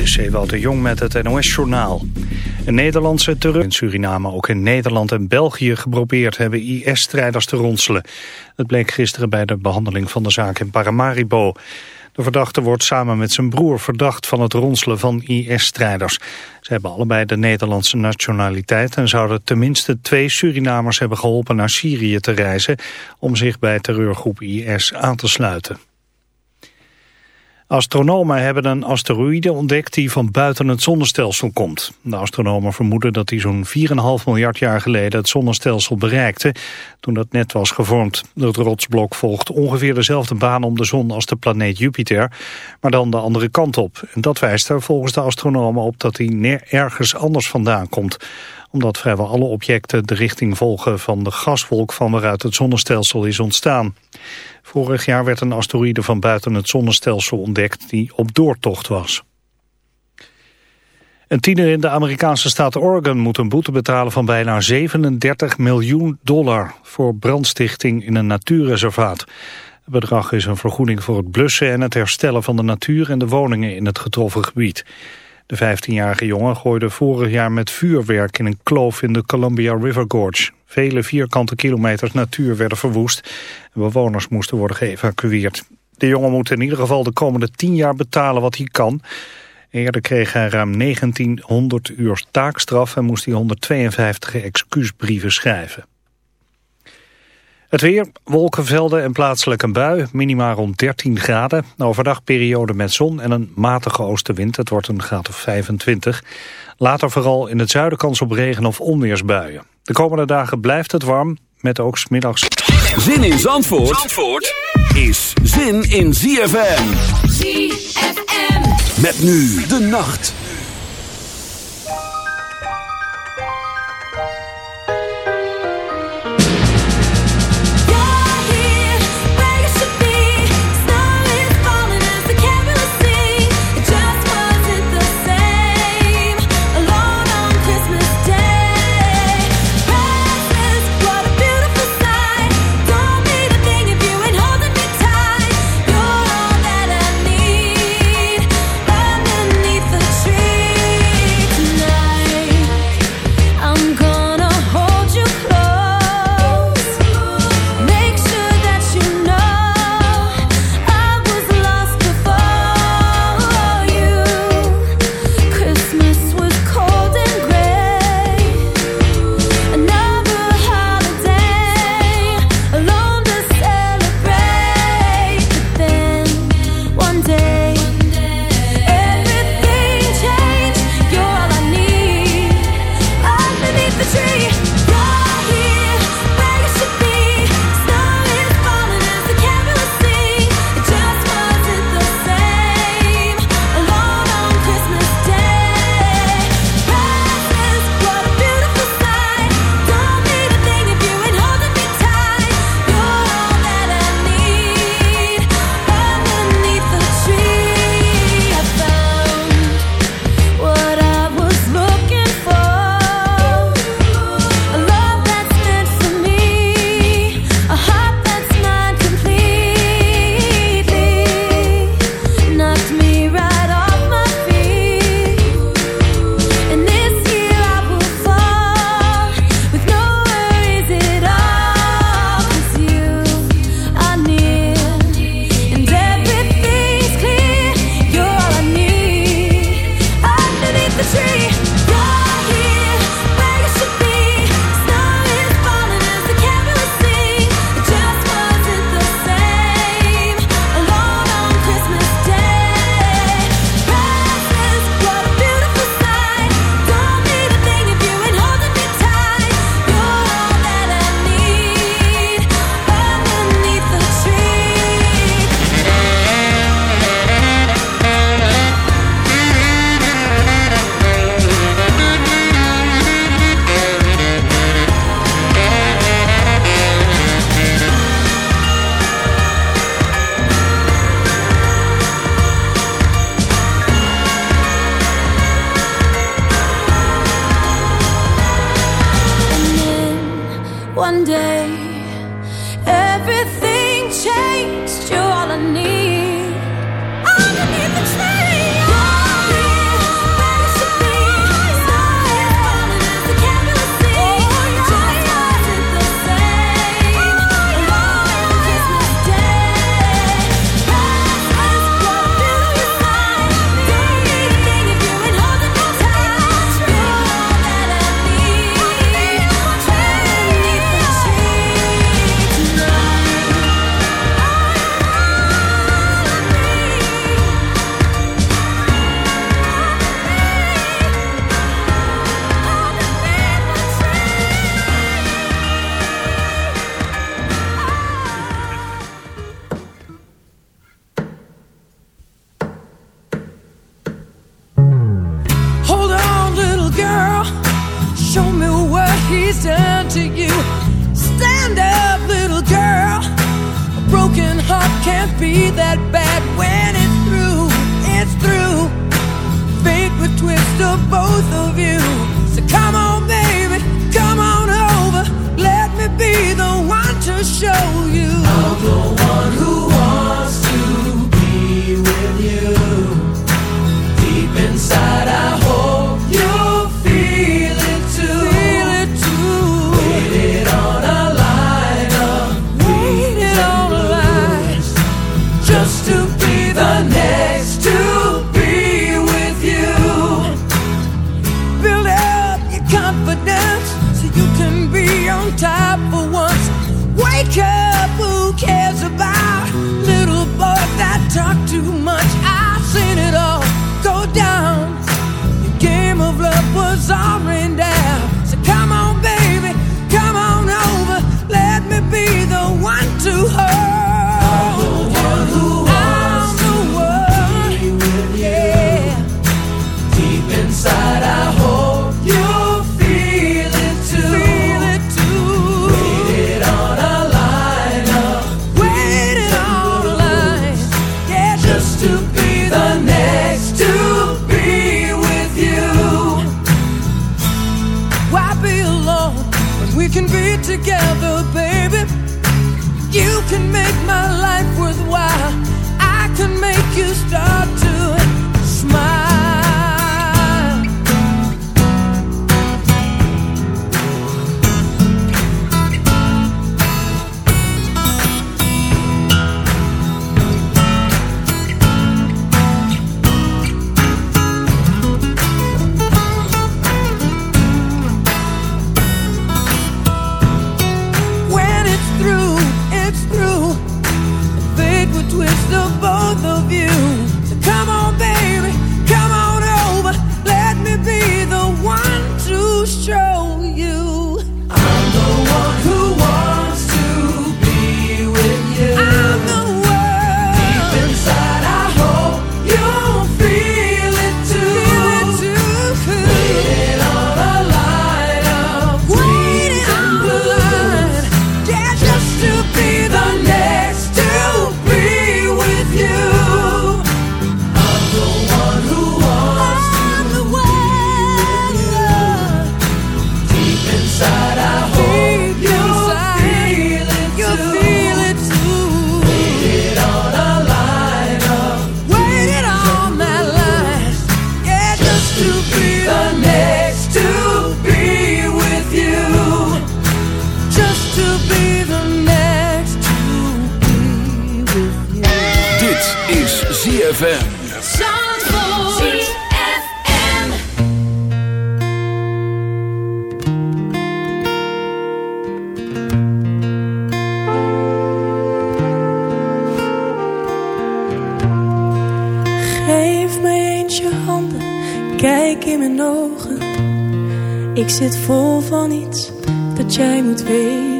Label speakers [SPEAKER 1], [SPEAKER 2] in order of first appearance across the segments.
[SPEAKER 1] is Ewout de Jong met het NOS-journaal. Een Nederlandse terreur in Suriname ook in Nederland en België geprobeerd hebben IS-strijders te ronselen. Het bleek gisteren bij de behandeling van de zaak in Paramaribo. De verdachte wordt samen met zijn broer verdacht van het ronselen van IS-strijders. Ze hebben allebei de Nederlandse nationaliteit en zouden tenminste twee Surinamers hebben geholpen naar Syrië te reizen om zich bij terreurgroep IS aan te sluiten. Astronomen hebben een asteroïde ontdekt die van buiten het zonnestelsel komt. De astronomen vermoeden dat die zo'n 4,5 miljard jaar geleden het zonnestelsel bereikte toen dat net was gevormd. Het rotsblok volgt ongeveer dezelfde baan om de zon als de planeet Jupiter, maar dan de andere kant op. En dat wijst er volgens de astronomen op dat hij ergens anders vandaan komt omdat vrijwel alle objecten de richting volgen van de gaswolk van waaruit het zonnestelsel is ontstaan. Vorig jaar werd een asteroïde van buiten het zonnestelsel ontdekt die op doortocht was. Een tiener in de Amerikaanse staat Oregon moet een boete betalen van bijna 37 miljoen dollar voor brandstichting in een natuurreservaat. Het bedrag is een vergoeding voor het blussen en het herstellen van de natuur en de woningen in het getroffen gebied. De 15-jarige jongen gooide vorig jaar met vuurwerk in een kloof in de Columbia River Gorge. Vele vierkante kilometers natuur werden verwoest en bewoners moesten worden geëvacueerd. De jongen moet in ieder geval de komende 10 jaar betalen wat hij kan. Eerder kreeg hij ruim 1900 uur taakstraf en moest hij 152 excuusbrieven schrijven. Het weer, wolkenvelden en plaatselijk een bui, minima rond 13 graden. Overdag periode met zon en een matige oostenwind, het wordt een graad of 25. Later vooral in het zuiden kans op regen of onweersbuien. De komende dagen blijft het warm, met ook smiddags...
[SPEAKER 2] Zin in Zandvoort, Zandvoort is zin in ZFM. ZFM. Met nu de nacht.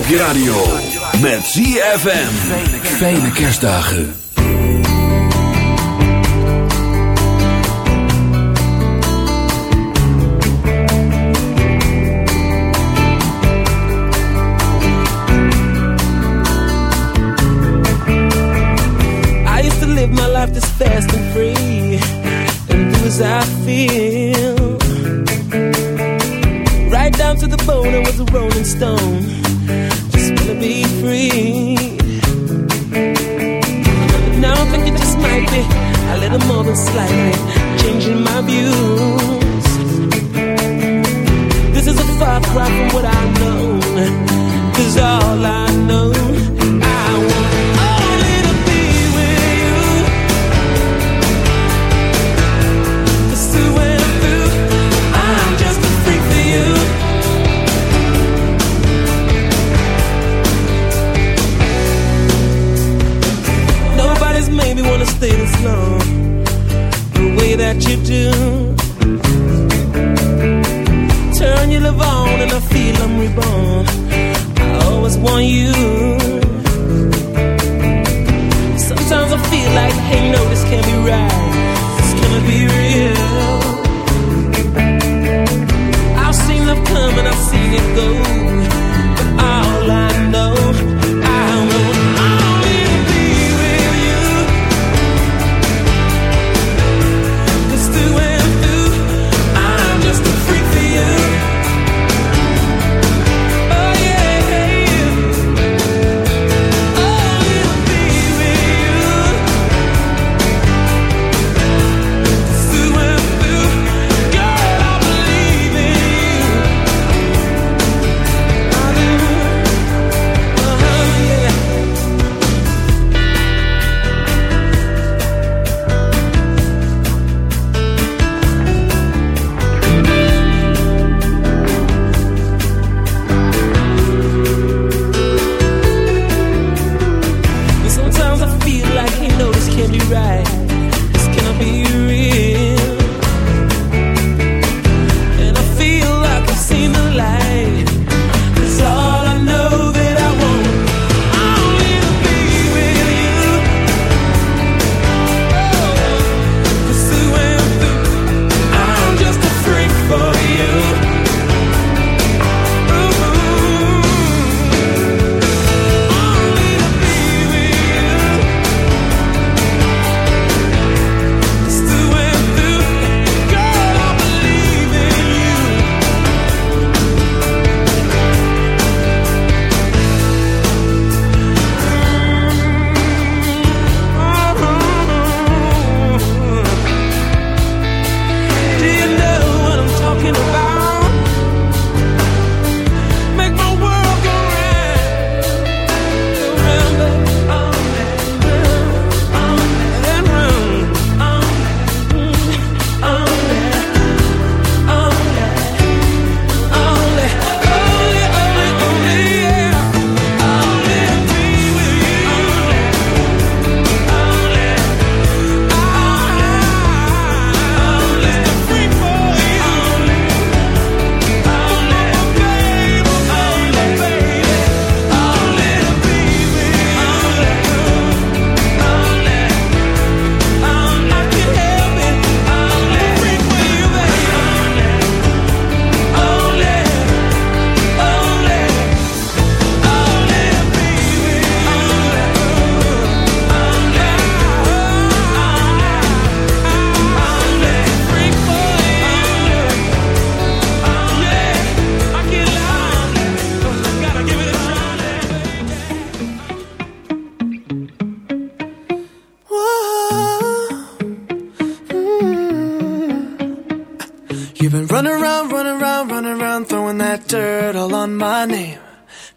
[SPEAKER 2] op je radio. Met ZFM. Fijne kerstdagen.
[SPEAKER 3] I used to live my life this fast and free. And do as I feel. Right down to the bone, I was a rolling stone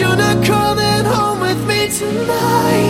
[SPEAKER 4] You're not coming home with me tonight?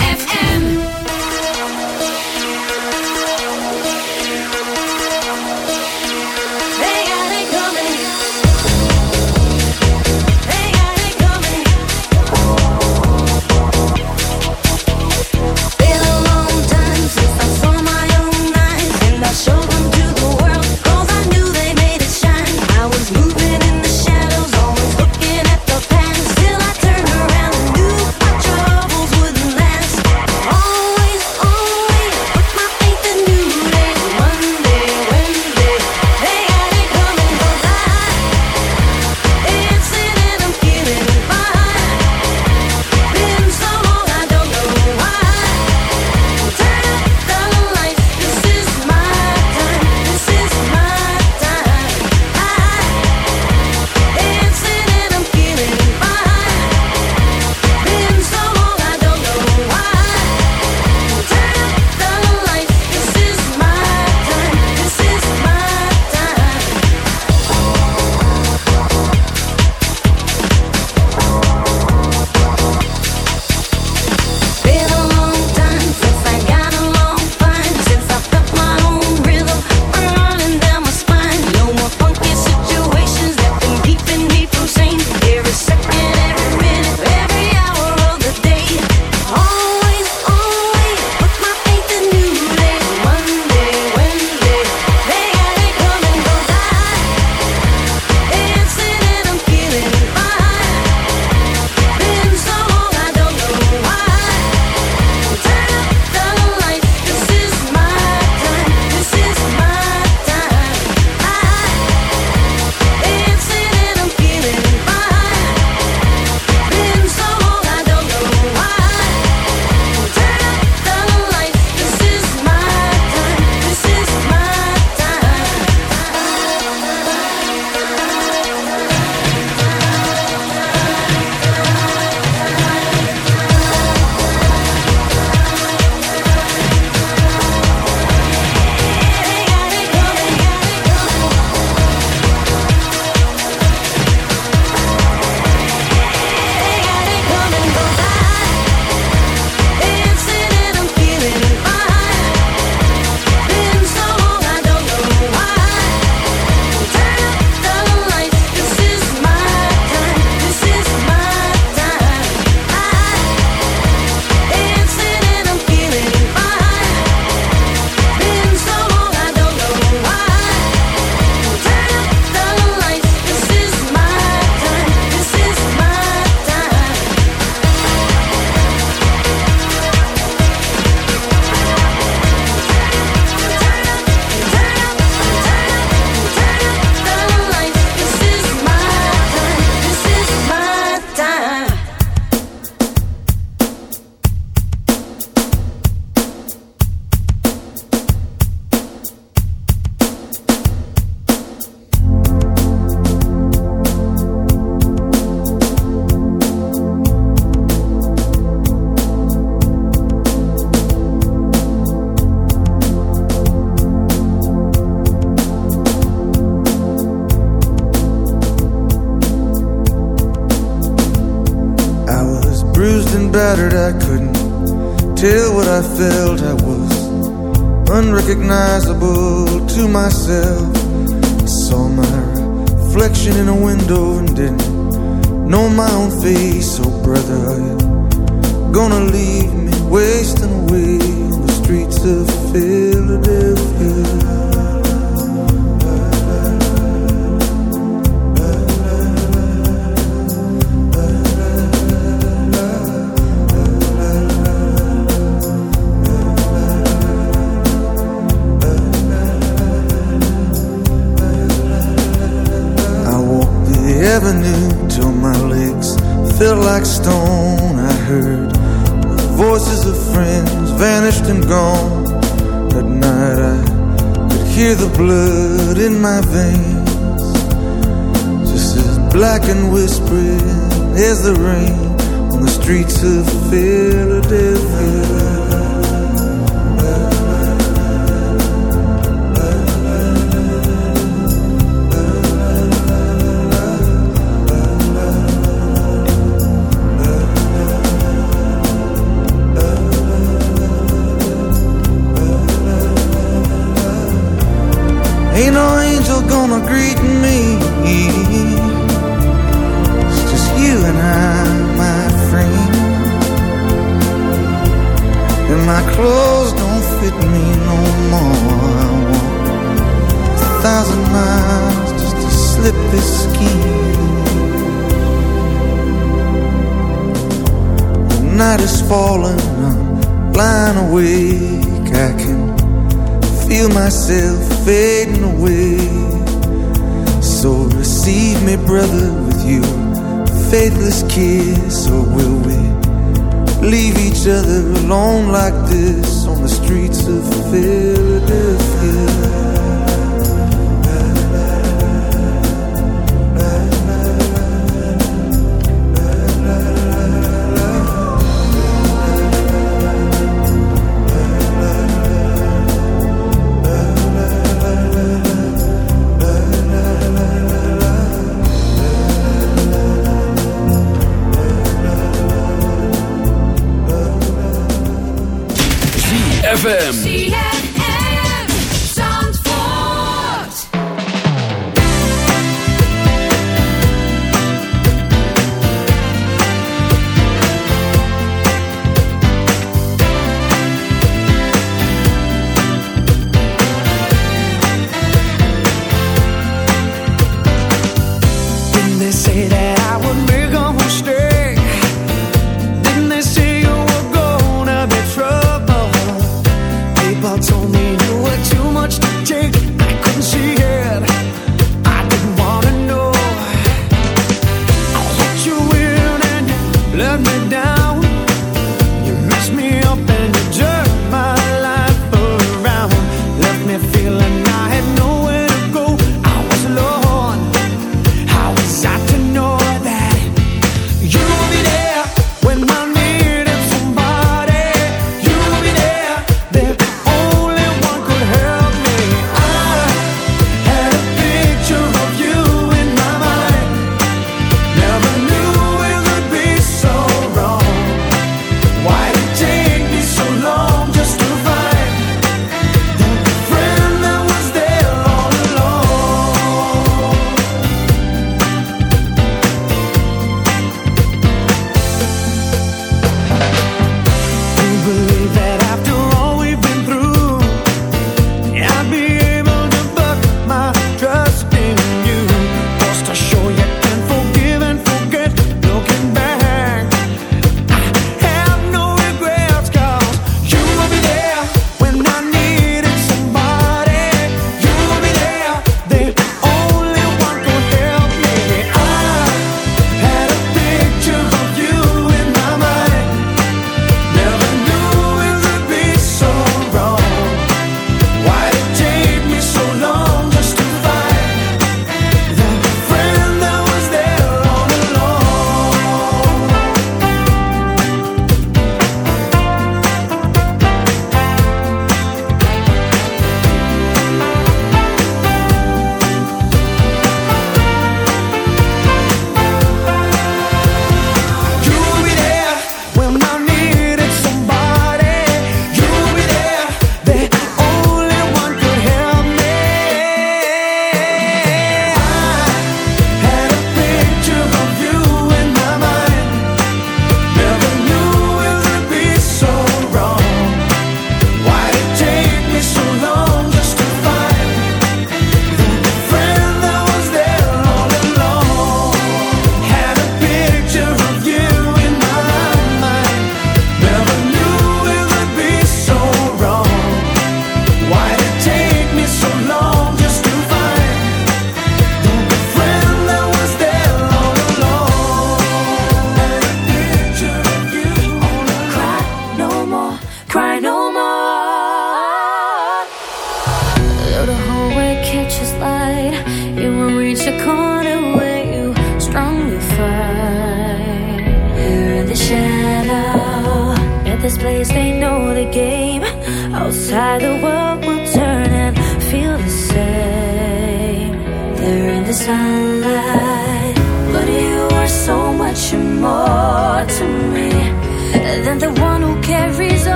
[SPEAKER 5] Streets of Philadelphia.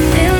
[SPEAKER 5] Feel.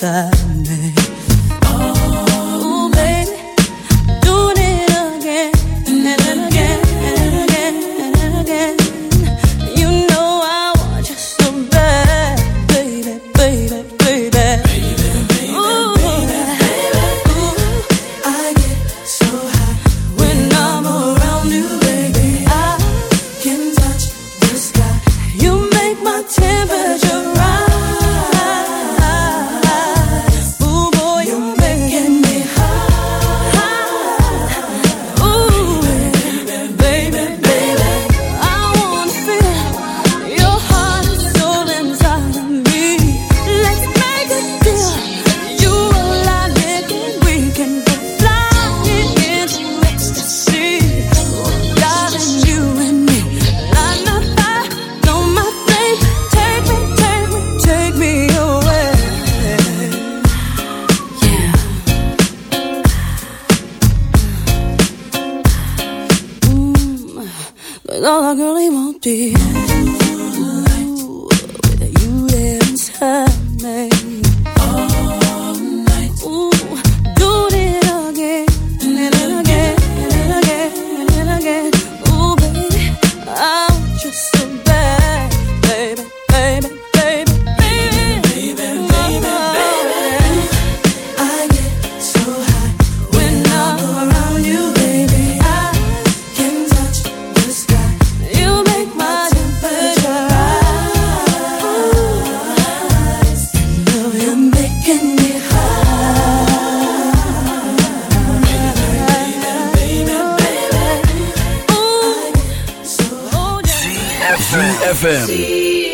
[SPEAKER 6] inside
[SPEAKER 2] ZFM.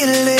[SPEAKER 7] feel